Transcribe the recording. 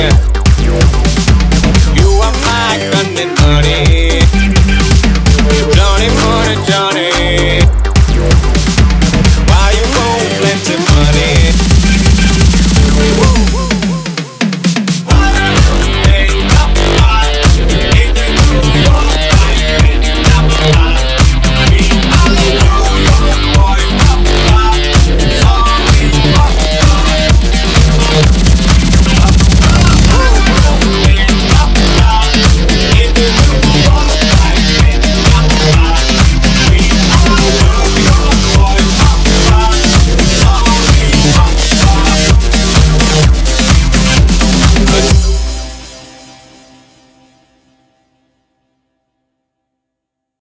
Yeah.